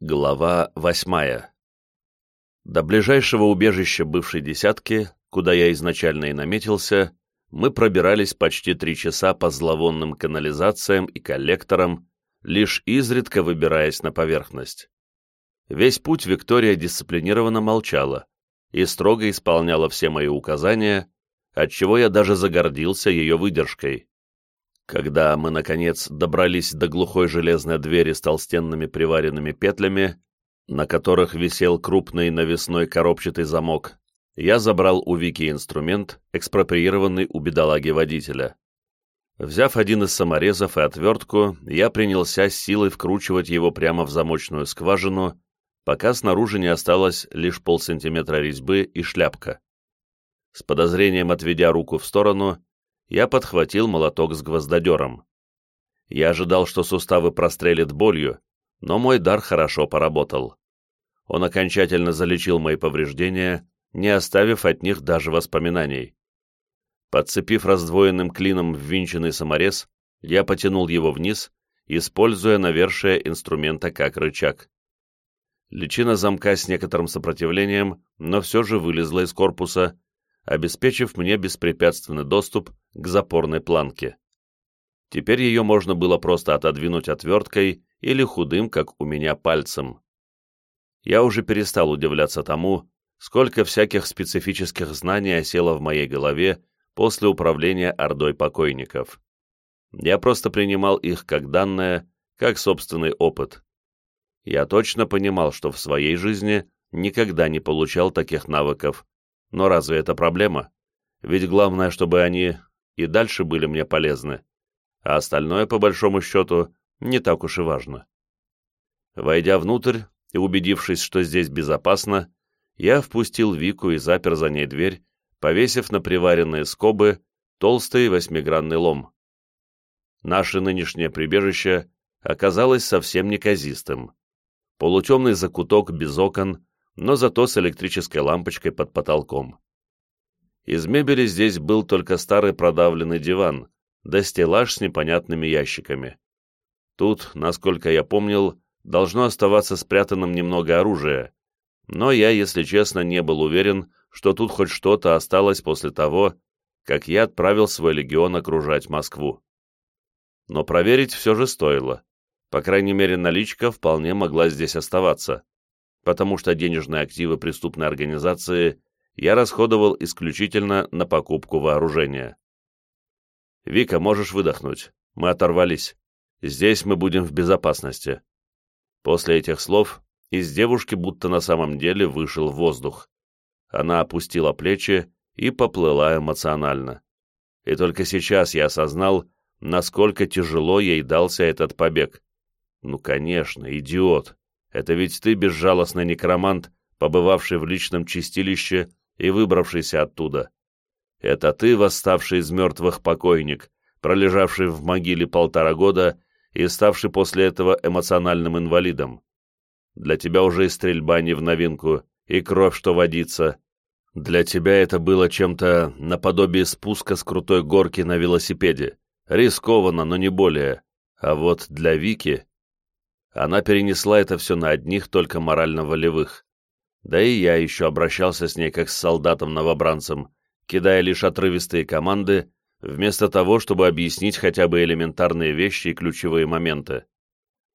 Глава восьмая До ближайшего убежища бывшей десятки, куда я изначально и наметился, мы пробирались почти три часа по зловонным канализациям и коллекторам, лишь изредка выбираясь на поверхность. Весь путь Виктория дисциплинированно молчала и строго исполняла все мои указания, отчего я даже загордился ее выдержкой. Когда мы, наконец, добрались до глухой железной двери с толстенными приваренными петлями, на которых висел крупный навесной коробчатый замок, я забрал у Вики инструмент, экспроприированный у бедолаги водителя. Взяв один из саморезов и отвертку, я принялся с силой вкручивать его прямо в замочную скважину, пока снаружи не осталось лишь полсантиметра резьбы и шляпка. С подозрением отведя руку в сторону, я подхватил молоток с гвоздодером. Я ожидал, что суставы прострелят болью, но мой дар хорошо поработал. Он окончательно залечил мои повреждения, не оставив от них даже воспоминаний. Подцепив раздвоенным клином ввинченный саморез, я потянул его вниз, используя навершие инструмента как рычаг. Личина замка с некоторым сопротивлением, но все же вылезла из корпуса, обеспечив мне беспрепятственный доступ к запорной планке. Теперь ее можно было просто отодвинуть отверткой или худым, как у меня, пальцем. Я уже перестал удивляться тому, сколько всяких специфических знаний осело в моей голове после управления ордой покойников. Я просто принимал их как данное, как собственный опыт. Я точно понимал, что в своей жизни никогда не получал таких навыков, но разве это проблема? Ведь главное, чтобы они и дальше были мне полезны, а остальное, по большому счету, не так уж и важно. Войдя внутрь и убедившись, что здесь безопасно, я впустил Вику и запер за ней дверь, повесив на приваренные скобы толстый восьмигранный лом. Наше нынешнее прибежище оказалось совсем неказистым. Полутемный закуток без окон, но зато с электрической лампочкой под потолком. Из мебели здесь был только старый продавленный диван, да стеллаж с непонятными ящиками. Тут, насколько я помнил, должно оставаться спрятанным немного оружия, но я, если честно, не был уверен, что тут хоть что-то осталось после того, как я отправил свой легион окружать Москву. Но проверить все же стоило. По крайней мере, наличка вполне могла здесь оставаться потому что денежные активы преступной организации я расходовал исключительно на покупку вооружения. «Вика, можешь выдохнуть. Мы оторвались. Здесь мы будем в безопасности». После этих слов из девушки будто на самом деле вышел воздух. Она опустила плечи и поплыла эмоционально. И только сейчас я осознал, насколько тяжело ей дался этот побег. Ну, конечно, идиот. Это ведь ты, безжалостный некромант, побывавший в личном чистилище и выбравшийся оттуда. Это ты, восставший из мертвых покойник, пролежавший в могиле полтора года и ставший после этого эмоциональным инвалидом. Для тебя уже и стрельба не в новинку, и кровь, что водится. Для тебя это было чем-то наподобие спуска с крутой горки на велосипеде. Рискованно, но не более. А вот для Вики она перенесла это все на одних только морально-волевых. Да и я еще обращался с ней как с солдатом-новобранцем, кидая лишь отрывистые команды, вместо того, чтобы объяснить хотя бы элементарные вещи и ключевые моменты.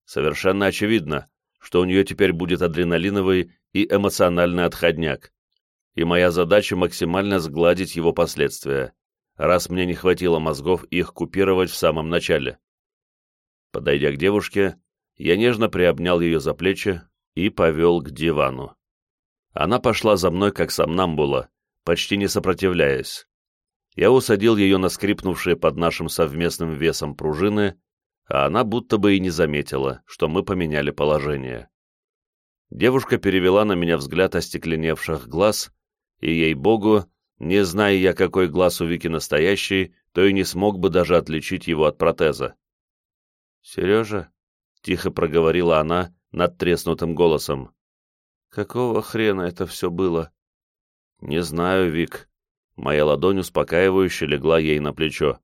Совершенно очевидно, что у нее теперь будет адреналиновый и эмоциональный отходняк, и моя задача максимально сгладить его последствия, раз мне не хватило мозгов их купировать в самом начале. Подойдя к девушке, я нежно приобнял ее за плечи и повел к дивану. Она пошла за мной, как сомнамбула, почти не сопротивляясь. Я усадил ее на скрипнувшие под нашим совместным весом пружины, а она будто бы и не заметила, что мы поменяли положение. Девушка перевела на меня взгляд остекленевших глаз, и, ей-богу, не зная я, какой глаз у Вики настоящий, то и не смог бы даже отличить его от протеза. «Сережа?» — тихо проговорила она над треснутым голосом. «Какого хрена это все было?» «Не знаю, Вик». Моя ладонь успокаивающе легла ей на плечо.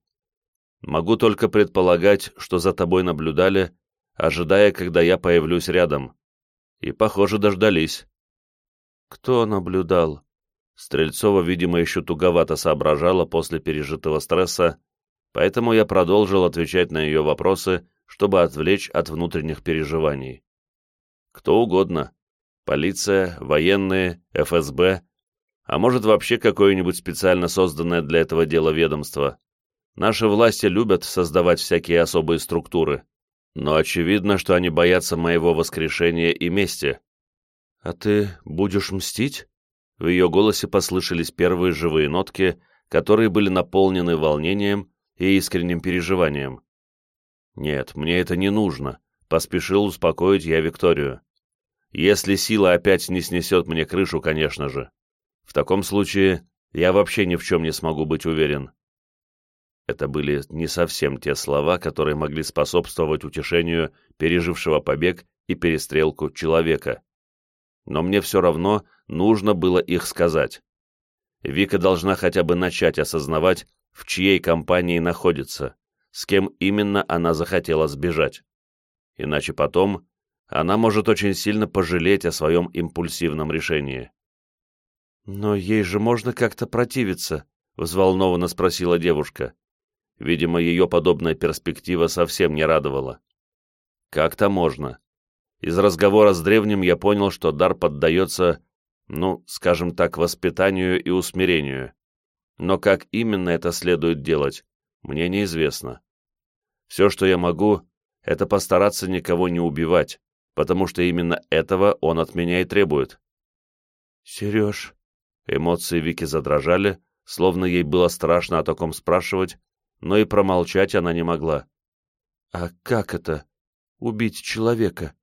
«Могу только предполагать, что за тобой наблюдали, ожидая, когда я появлюсь рядом. И, похоже, дождались. Кто наблюдал? Стрельцова, видимо, еще туговато соображала после пережитого стресса, поэтому я продолжил отвечать на ее вопросы, чтобы отвлечь от внутренних переживаний. Кто угодно. Полиция, военные, ФСБ, а может вообще какое-нибудь специально созданное для этого дела ведомство. Наши власти любят создавать всякие особые структуры, но очевидно, что они боятся моего воскрешения и мести. «А ты будешь мстить?» В ее голосе послышались первые живые нотки, которые были наполнены волнением и искренним переживанием. «Нет, мне это не нужно», — поспешил успокоить я Викторию. «Если сила опять не снесет мне крышу, конечно же. В таком случае я вообще ни в чем не смогу быть уверен». Это были не совсем те слова, которые могли способствовать утешению пережившего побег и перестрелку человека. Но мне все равно нужно было их сказать. Вика должна хотя бы начать осознавать, в чьей компании находится, с кем именно она захотела сбежать. Иначе потом она может очень сильно пожалеть о своем импульсивном решении. «Но ей же можно как-то противиться», — взволнованно спросила девушка. Видимо, ее подобная перспектива совсем не радовала. Как-то можно. Из разговора с древним я понял, что дар поддается, ну, скажем так, воспитанию и усмирению. Но как именно это следует делать, мне неизвестно. Все, что я могу, это постараться никого не убивать, потому что именно этого он от меня и требует. Сереж, эмоции Вики задрожали, словно ей было страшно о таком спрашивать, но и промолчать она не могла. «А как это? Убить человека?»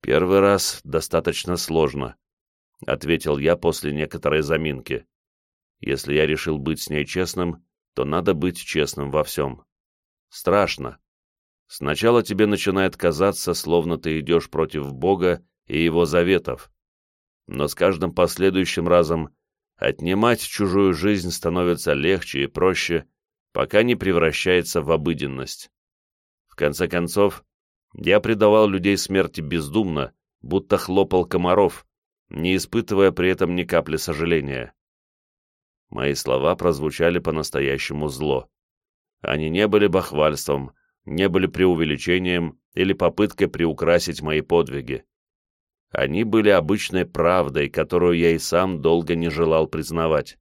«Первый раз достаточно сложно», — ответил я после некоторой заминки. «Если я решил быть с ней честным, то надо быть честным во всем. Страшно. Сначала тебе начинает казаться, словно ты идешь против Бога и Его заветов. Но с каждым последующим разом отнимать чужую жизнь становится легче и проще, пока не превращается в обыденность. В конце концов, я предавал людей смерти бездумно, будто хлопал комаров, не испытывая при этом ни капли сожаления. Мои слова прозвучали по-настоящему зло. Они не были бахвальством, не были преувеличением или попыткой приукрасить мои подвиги. Они были обычной правдой, которую я и сам долго не желал признавать.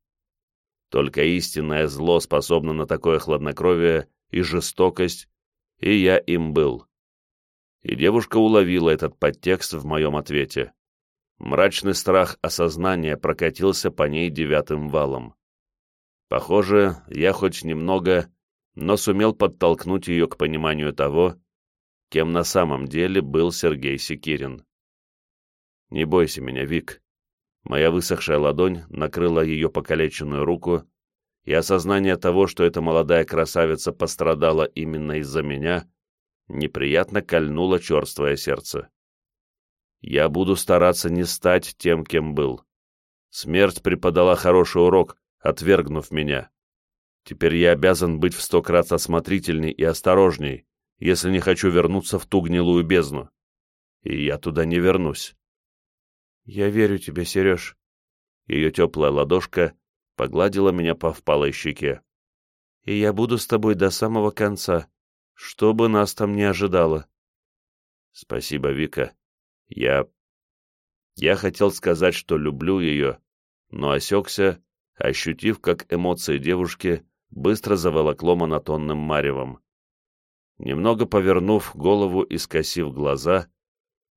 Только истинное зло способно на такое хладнокровие и жестокость, и я им был. И девушка уловила этот подтекст в моем ответе. Мрачный страх осознания прокатился по ней девятым валом. Похоже, я хоть немного, но сумел подтолкнуть ее к пониманию того, кем на самом деле был Сергей Секирин. «Не бойся меня, Вик. Моя высохшая ладонь накрыла ее покалеченную руку, и осознание того, что эта молодая красавица пострадала именно из-за меня, неприятно кольнуло черствое сердце. Я буду стараться не стать тем, кем был. Смерть преподала хороший урок, отвергнув меня. Теперь я обязан быть в сто крат осмотрительней и осторожней, если не хочу вернуться в ту гнилую бездну. И я туда не вернусь. «Я верю тебе, Сереж». Ее теплая ладошка погладила меня по впалой щеке. «И я буду с тобой до самого конца, что бы нас там не ожидало». «Спасибо, Вика. Я... Я хотел сказать, что люблю ее, но осекся, ощутив, как эмоции девушки быстро заволокло монотонным маревом. Немного повернув голову и скосив глаза,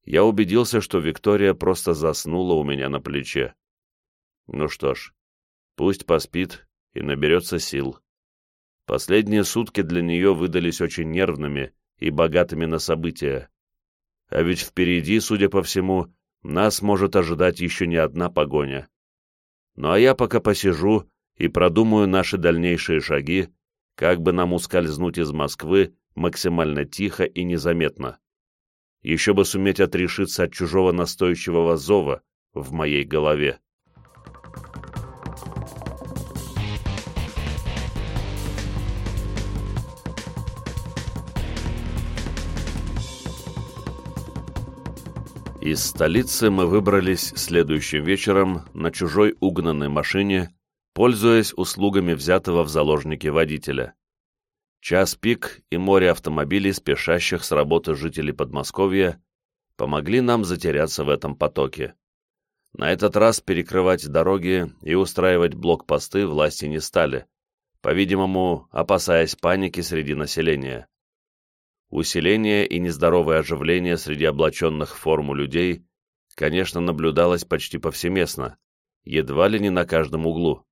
я убедился, что Виктория просто заснула у меня на плече. Ну что ж, пусть поспит и наберется сил. Последние сутки для нее выдались очень нервными и богатыми на события. А ведь впереди, судя по всему, нас может ожидать еще не одна погоня. Ну а я пока посижу и продумаю наши дальнейшие шаги, как бы нам ускользнуть из Москвы максимально тихо и незаметно. Еще бы суметь отрешиться от чужого настойчивого зова в моей голове. Из столицы мы выбрались следующим вечером на чужой угнанной машине, пользуясь услугами взятого в заложники водителя. Час пик и море автомобилей, спешащих с работы жителей Подмосковья, помогли нам затеряться в этом потоке. На этот раз перекрывать дороги и устраивать блокпосты власти не стали, по-видимому, опасаясь паники среди населения. Усиление и нездоровое оживление среди облаченных в форму людей, конечно, наблюдалось почти повсеместно, едва ли не на каждом углу.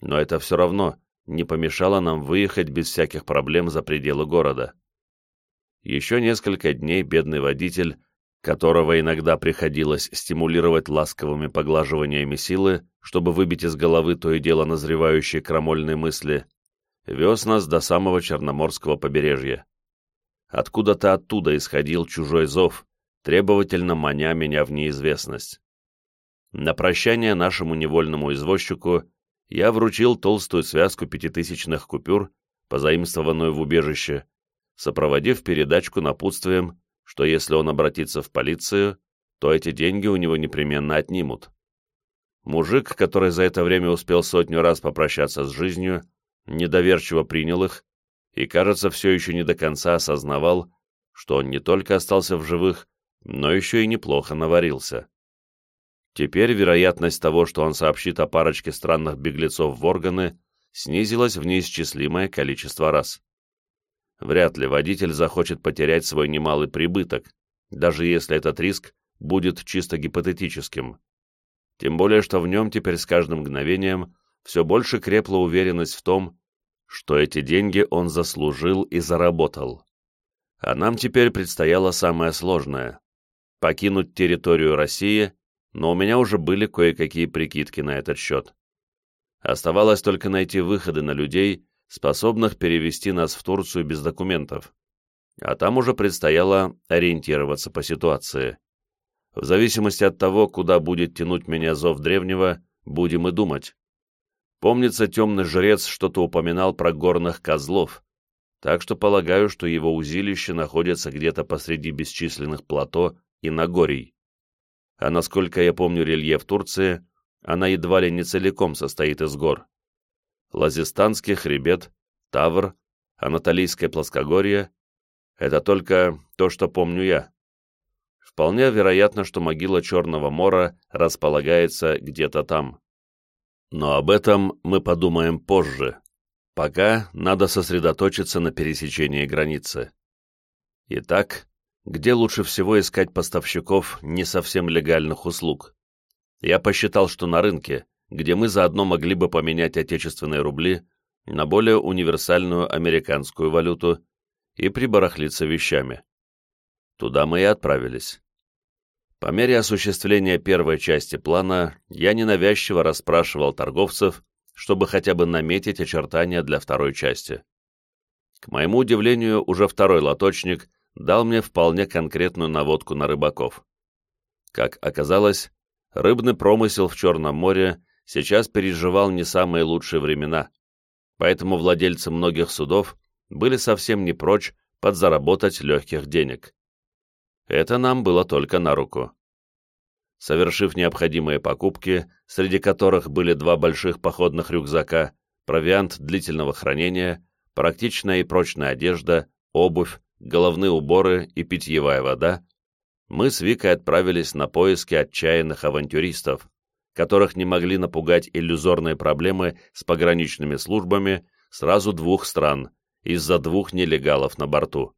Но это все равно не помешало нам выехать без всяких проблем за пределы города. Еще несколько дней бедный водитель, которого иногда приходилось стимулировать ласковыми поглаживаниями силы, чтобы выбить из головы то и дело назревающие крамольные мысли, вез нас до самого Черноморского побережья. Откуда-то оттуда исходил чужой зов, требовательно маня меня в неизвестность. На прощание нашему невольному извозчику я вручил толстую связку пятитысячных купюр, позаимствованную в убежище, сопроводив передачку напутствием, что если он обратится в полицию, то эти деньги у него непременно отнимут. Мужик, который за это время успел сотню раз попрощаться с жизнью, недоверчиво принял их и, кажется, все еще не до конца осознавал, что он не только остался в живых, но еще и неплохо наварился. Теперь вероятность того, что он сообщит о парочке странных беглецов в органы, снизилась в неисчислимое количество раз. Вряд ли водитель захочет потерять свой немалый прибыток, даже если этот риск будет чисто гипотетическим. Тем более, что в нем теперь с каждым мгновением все больше крепла уверенность в том, что эти деньги он заслужил и заработал. А нам теперь предстояло самое сложное — покинуть территорию России, но у меня уже были кое-какие прикидки на этот счет. Оставалось только найти выходы на людей, способных перевести нас в Турцию без документов. А там уже предстояло ориентироваться по ситуации. В зависимости от того, куда будет тянуть меня зов древнего, будем и думать. Помнится, темный жрец что-то упоминал про горных козлов, так что полагаю, что его узилище находится где-то посреди бесчисленных плато и Нагорий. А насколько я помню рельеф Турции, она едва ли не целиком состоит из гор. Лазистанский хребет, Тавр, Анатолийское плоскогорье — это только то, что помню я. Вполне вероятно, что могила Черного Мора располагается где-то там. Но об этом мы подумаем позже. Пока надо сосредоточиться на пересечении границы. Итак, где лучше всего искать поставщиков не совсем легальных услуг? Я посчитал, что на рынке, где мы заодно могли бы поменять отечественные рубли на более универсальную американскую валюту и прибарахлиться вещами. Туда мы и отправились. По мере осуществления первой части плана я ненавязчиво расспрашивал торговцев, чтобы хотя бы наметить очертания для второй части. К моему удивлению, уже второй лоточник дал мне вполне конкретную наводку на рыбаков. Как оказалось, рыбный промысел в Черном море сейчас переживал не самые лучшие времена, поэтому владельцы многих судов были совсем не прочь подзаработать легких денег. Это нам было только на руку. Совершив необходимые покупки, среди которых были два больших походных рюкзака, провиант длительного хранения, практичная и прочная одежда, обувь, головные уборы и питьевая вода, мы с Викой отправились на поиски отчаянных авантюристов, которых не могли напугать иллюзорные проблемы с пограничными службами сразу двух стран из-за двух нелегалов на борту.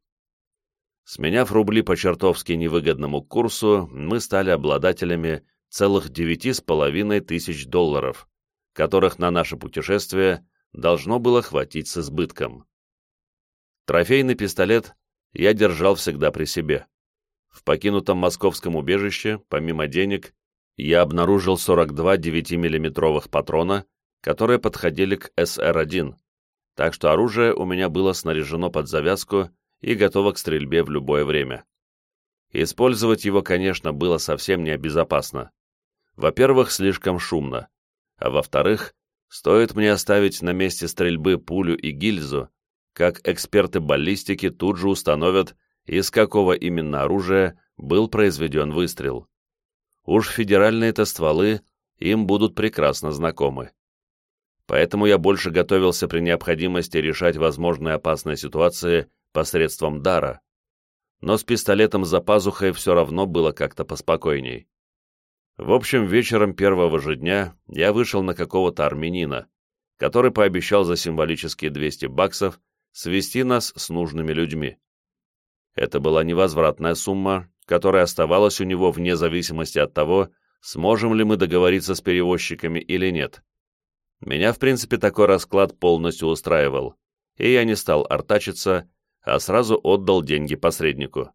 Сменяв рубли по чертовски невыгодному курсу, мы стали обладателями целых девяти с половиной тысяч долларов, которых на наше путешествие должно было хватить с избытком. Трофейный пистолет я держал всегда при себе. В покинутом московском убежище, помимо денег, я обнаружил 42 9-миллиметровых патрона, которые подходили к СР-1, так что оружие у меня было снаряжено под завязку и готова к стрельбе в любое время. Использовать его, конечно, было совсем небезопасно. Во-первых, слишком шумно, а во-вторых, стоит мне оставить на месте стрельбы пулю и гильзу, как эксперты баллистики тут же установят, из какого именно оружия был произведен выстрел. Уж федеральные-то стволы им будут прекрасно знакомы. Поэтому я больше готовился при необходимости решать возможные опасные ситуации посредством дара. Но с пистолетом за пазухой все равно было как-то поспокойней. В общем, вечером первого же дня я вышел на какого-то армянина, который пообещал за символические 200 баксов свести нас с нужными людьми. Это была невозвратная сумма, которая оставалась у него вне зависимости от того, сможем ли мы договориться с перевозчиками или нет. Меня, в принципе, такой расклад полностью устраивал, и я не стал артачиться, а сразу отдал деньги посреднику.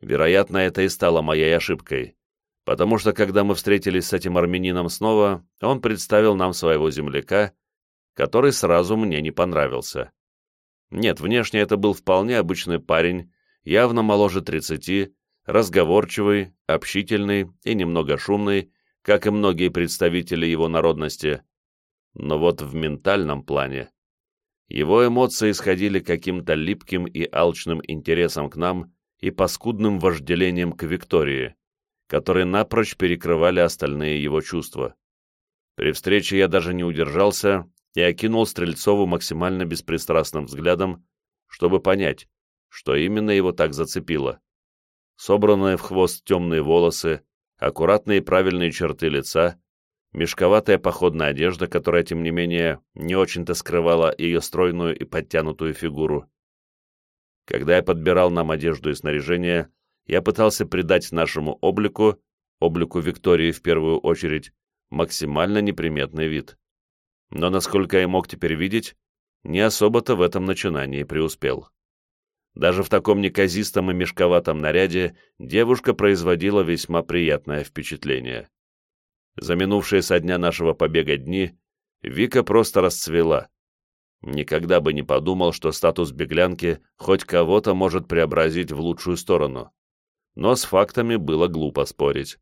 Вероятно, это и стало моей ошибкой, потому что когда мы встретились с этим армянином снова, он представил нам своего земляка, который сразу мне не понравился. Нет, внешне это был вполне обычный парень, явно моложе 30, разговорчивый, общительный и немного шумный, как и многие представители его народности. Но вот в ментальном плане его эмоции исходили каким-то липким и алчным интересом к нам и паскудным вожделением к Виктории которые напрочь перекрывали остальные его чувства. При встрече я даже не удержался и окинул Стрельцову максимально беспристрастным взглядом, чтобы понять, что именно его так зацепило. Собранные в хвост темные волосы, аккуратные и правильные черты лица, мешковатая походная одежда, которая, тем не менее, не очень-то скрывала ее стройную и подтянутую фигуру. Когда я подбирал нам одежду и снаряжение, я пытался придать нашему облику, облику Виктории в первую очередь, максимально неприметный вид. Но, насколько я мог теперь видеть, не особо-то в этом начинании преуспел. Даже в таком неказистом и мешковатом наряде девушка производила весьма приятное впечатление. За минувшие со дня нашего побега дни Вика просто расцвела. Никогда бы не подумал, что статус беглянки хоть кого-то может преобразить в лучшую сторону но с фактами было глупо спорить.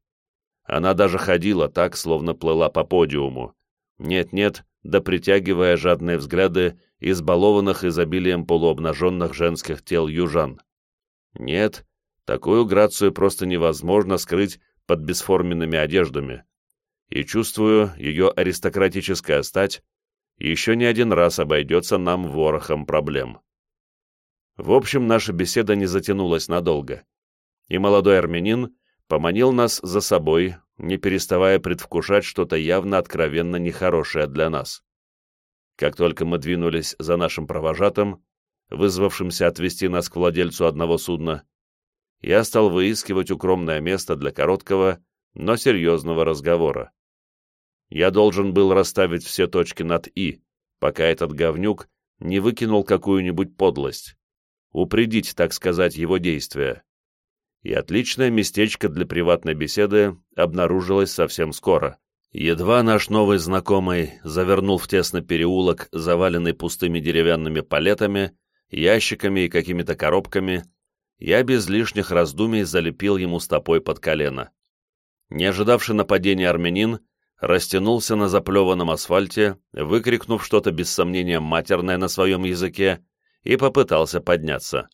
Она даже ходила так, словно плыла по подиуму. Нет-нет, да притягивая жадные взгляды избалованных изобилием полуобнаженных женских тел южан. Нет, такую грацию просто невозможно скрыть под бесформенными одеждами. И чувствую, ее аристократическая стать еще не один раз обойдется нам ворохом проблем. В общем, наша беседа не затянулась надолго и молодой армянин поманил нас за собой, не переставая предвкушать что-то явно откровенно нехорошее для нас. Как только мы двинулись за нашим провожатым, вызвавшимся отвезти нас к владельцу одного судна, я стал выискивать укромное место для короткого, но серьезного разговора. Я должен был расставить все точки над «и», пока этот говнюк не выкинул какую-нибудь подлость, упредить, так сказать, его действия и отличное местечко для приватной беседы обнаружилось совсем скоро. Едва наш новый знакомый завернул в тесный переулок, заваленный пустыми деревянными палетами, ящиками и какими-то коробками, я без лишних раздумий залепил ему стопой под колено. Не ожидавший нападения армянин растянулся на заплеванном асфальте, выкрикнув что-то без сомнения матерное на своем языке, и попытался подняться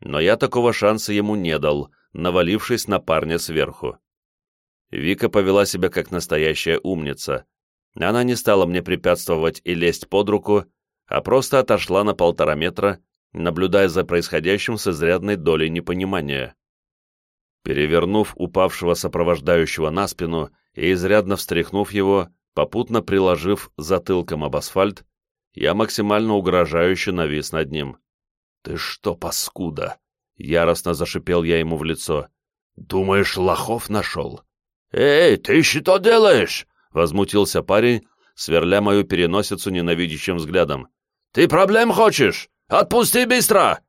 но я такого шанса ему не дал, навалившись на парня сверху. Вика повела себя как настоящая умница. Она не стала мне препятствовать и лезть под руку, а просто отошла на полтора метра, наблюдая за происходящим с изрядной долей непонимания. Перевернув упавшего сопровождающего на спину и изрядно встряхнув его, попутно приложив затылком об асфальт, я максимально угрожающе навис над ним. «Ты что, паскуда?» — яростно зашипел я ему в лицо. «Думаешь, лохов нашел?» «Эй, ты что делаешь?» — возмутился парень, сверля мою переносицу ненавидящим взглядом. «Ты проблем хочешь? Отпусти быстро!»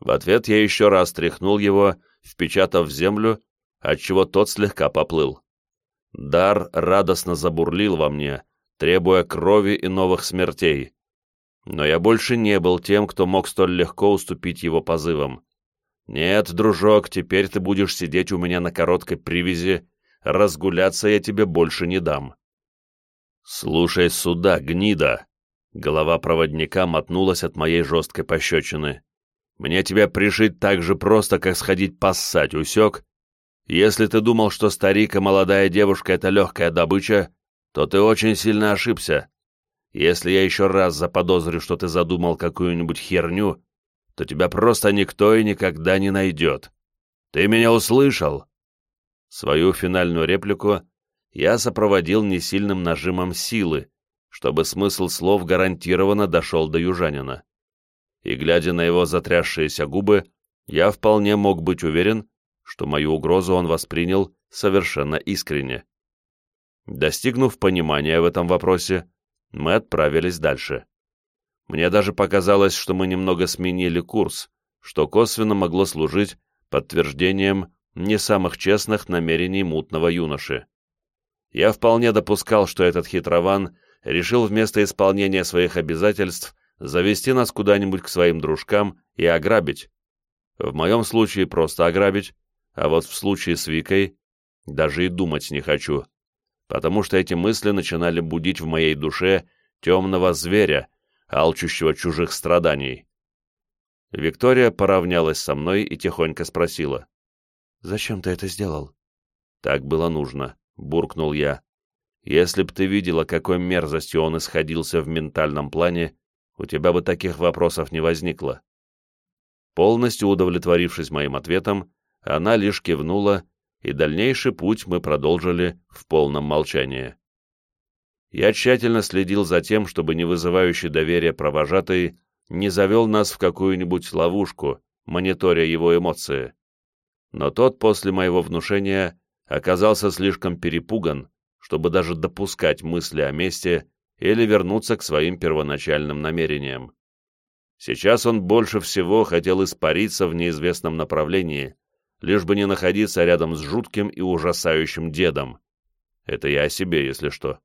В ответ я еще раз тряхнул его, впечатав в землю, отчего тот слегка поплыл. Дар радостно забурлил во мне, требуя крови и новых смертей. Но я больше не был тем, кто мог столь легко уступить его позывам. «Нет, дружок, теперь ты будешь сидеть у меня на короткой привязи, разгуляться я тебе больше не дам». «Слушай сюда, гнида!» Голова проводника мотнулась от моей жесткой пощечины. Мне тебя пришить так же просто, как сходить поссать, усек? Если ты думал, что старик и молодая девушка — это легкая добыча, то ты очень сильно ошибся. Если я еще раз заподозрю, что ты задумал какую-нибудь херню, то тебя просто никто и никогда не найдет. Ты меня услышал?» Свою финальную реплику я сопроводил несильным нажимом силы, чтобы смысл слов гарантированно дошел до южанина. И, глядя на его затрясшиеся губы, я вполне мог быть уверен, что мою угрозу он воспринял совершенно искренне. Достигнув понимания в этом вопросе, мы отправились дальше. Мне даже показалось, что мы немного сменили курс, что косвенно могло служить подтверждением не самых честных намерений мутного юноши. Я вполне допускал, что этот хитрован решил вместо исполнения своих обязательств завести нас куда-нибудь к своим дружкам и ограбить. В моем случае просто ограбить, а вот в случае с Викой даже и думать не хочу, потому что эти мысли начинали будить в моей душе темного зверя, алчущего чужих страданий. Виктория поравнялась со мной и тихонько спросила. «Зачем ты это сделал?» «Так было нужно», — буркнул я. «Если б ты видела, какой мерзостью он исходился в ментальном плане, у тебя бы таких вопросов не возникло». Полностью удовлетворившись моим ответом, она лишь кивнула, и дальнейший путь мы продолжили в полном молчании. Я тщательно следил за тем, чтобы не вызывающий доверия провожатый не завел нас в какую-нибудь ловушку, мониторя его эмоции. Но тот после моего внушения оказался слишком перепуган, чтобы даже допускать мысли о мести или вернуться к своим первоначальным намерениям. Сейчас он больше всего хотел испариться в неизвестном направлении, лишь бы не находиться рядом с жутким и ужасающим дедом. Это я о себе, если что.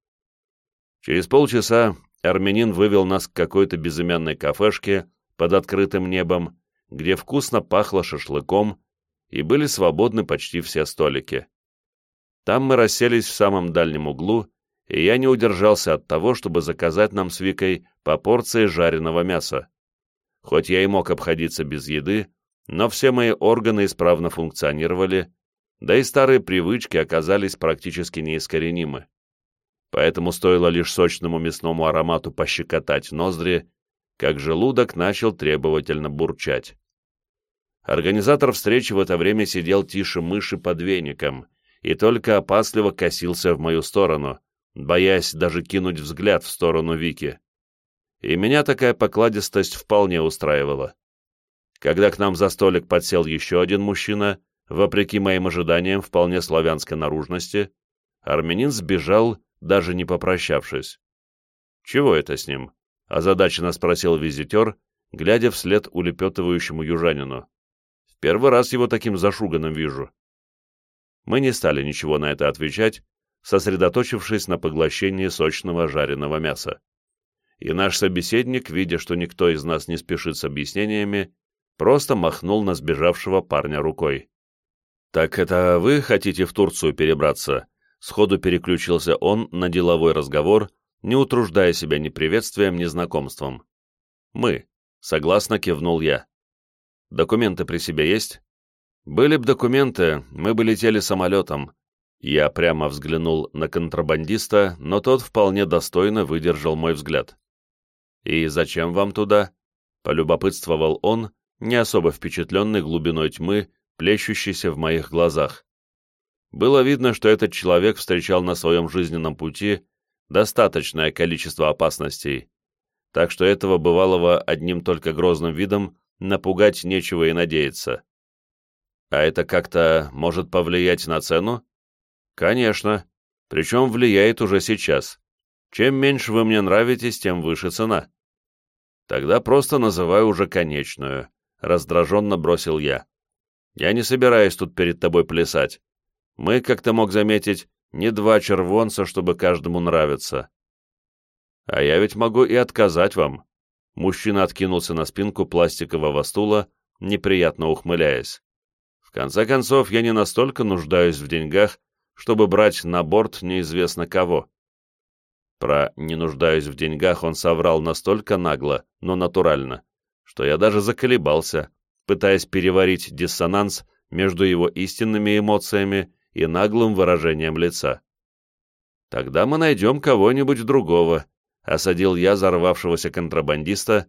Через полчаса армянин вывел нас к какой-то безымянной кафешке под открытым небом, где вкусно пахло шашлыком, и были свободны почти все столики. Там мы расселись в самом дальнем углу, и я не удержался от того, чтобы заказать нам с Викой по порции жареного мяса. Хоть я и мог обходиться без еды, но все мои органы исправно функционировали, да и старые привычки оказались практически неискоренимы поэтому стоило лишь сочному мясному аромату пощекотать ноздри, как желудок начал требовательно бурчать. Организатор встречи в это время сидел тише мыши под веником и только опасливо косился в мою сторону, боясь даже кинуть взгляд в сторону Вики. И меня такая покладистость вполне устраивала. Когда к нам за столик подсел еще один мужчина, вопреки моим ожиданиям вполне славянской наружности, армянин сбежал даже не попрощавшись. «Чего это с ним?» — озадаченно спросил визитер, глядя вслед улепетывающему южанину. «В первый раз его таким зашуганным вижу». Мы не стали ничего на это отвечать, сосредоточившись на поглощении сочного жареного мяса. И наш собеседник, видя, что никто из нас не спешит с объяснениями, просто махнул на сбежавшего парня рукой. «Так это вы хотите в Турцию перебраться?» Сходу переключился он на деловой разговор, не утруждая себя ни приветствием, ни знакомством. «Мы», — согласно кивнул я. «Документы при себе есть?» «Были б документы, мы бы летели самолетом». Я прямо взглянул на контрабандиста, но тот вполне достойно выдержал мой взгляд. «И зачем вам туда?» — полюбопытствовал он, не особо впечатленный глубиной тьмы, плещущейся в моих глазах. Было видно, что этот человек встречал на своем жизненном пути достаточное количество опасностей, так что этого бывалого одним только грозным видом напугать нечего и надеяться. А это как-то может повлиять на цену? Конечно, причем влияет уже сейчас. Чем меньше вы мне нравитесь, тем выше цена. Тогда просто называю уже конечную, раздраженно бросил я. Я не собираюсь тут перед тобой плясать. Мы, как ты мог заметить, не два червонца, чтобы каждому нравиться. А я ведь могу и отказать вам. Мужчина откинулся на спинку пластикового стула, неприятно ухмыляясь. В конце концов, я не настолько нуждаюсь в деньгах, чтобы брать на борт неизвестно кого. Про «не нуждаюсь в деньгах» он соврал настолько нагло, но натурально, что я даже заколебался, пытаясь переварить диссонанс между его истинными эмоциями и наглым выражением лица. «Тогда мы найдем кого-нибудь другого», — осадил я зарвавшегося контрабандиста,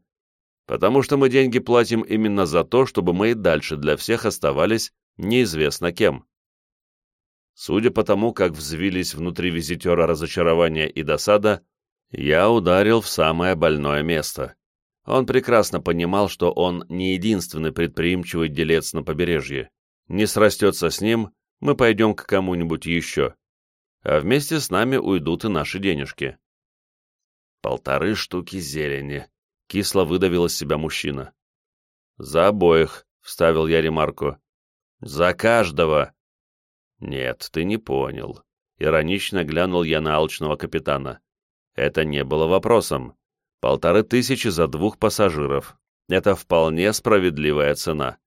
«потому что мы деньги платим именно за то, чтобы мы и дальше для всех оставались неизвестно кем». Судя по тому, как взвились внутри визитера разочарование и досада, я ударил в самое больное место. Он прекрасно понимал, что он не единственный предприимчивый делец на побережье. Не срастется с ним, мы пойдем к кому-нибудь еще. А вместе с нами уйдут и наши денежки. Полторы штуки зелени. Кисло выдавил из себя мужчина. За обоих, вставил я ремарку. За каждого. Нет, ты не понял. Иронично глянул я на алчного капитана. Это не было вопросом. Полторы тысячи за двух пассажиров. Это вполне справедливая цена.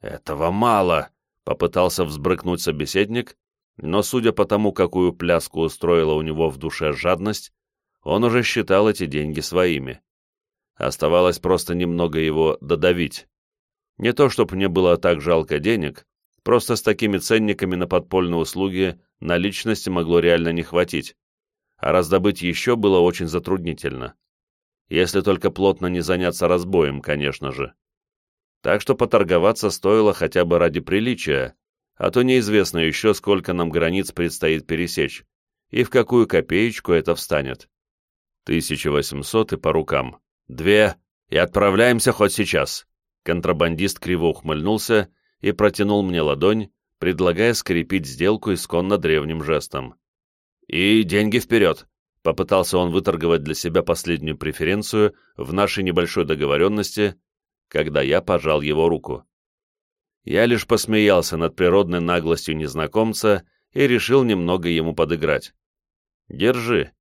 Этого мало, попытался взбрыкнуть собеседник, но судя по тому, какую пляску устроила у него в душе жадность, он уже считал эти деньги своими. Оставалось просто немного его додавить. Не то, чтобы мне было так жалко денег, просто с такими ценниками на подпольные услуги наличности могло реально не хватить а раздобыть еще было очень затруднительно. Если только плотно не заняться разбоем, конечно же. Так что поторговаться стоило хотя бы ради приличия, а то неизвестно еще, сколько нам границ предстоит пересечь, и в какую копеечку это встанет. 1800 и по рукам. Две, и отправляемся хоть сейчас. Контрабандист криво ухмыльнулся и протянул мне ладонь, предлагая скрепить сделку исконно древним жестом. «И деньги вперед!» — попытался он выторговать для себя последнюю преференцию в нашей небольшой договоренности, когда я пожал его руку. Я лишь посмеялся над природной наглостью незнакомца и решил немного ему подыграть. «Держи».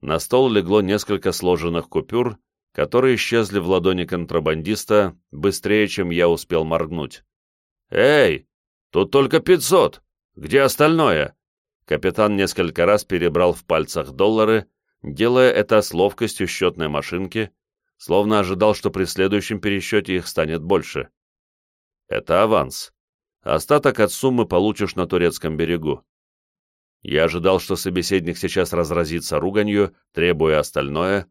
На стол легло несколько сложенных купюр, которые исчезли в ладони контрабандиста быстрее, чем я успел моргнуть. «Эй, тут только пятьсот! Где остальное?» Капитан несколько раз перебрал в пальцах доллары, делая это с ловкостью счетной машинки, словно ожидал, что при следующем пересчете их станет больше. Это аванс. Остаток от суммы получишь на турецком берегу. Я ожидал, что собеседник сейчас разразится руганью, требуя остальное,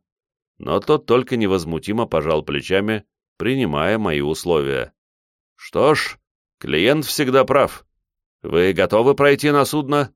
но тот только невозмутимо пожал плечами, принимая мои условия. Что ж, клиент всегда прав. Вы готовы пройти на судно?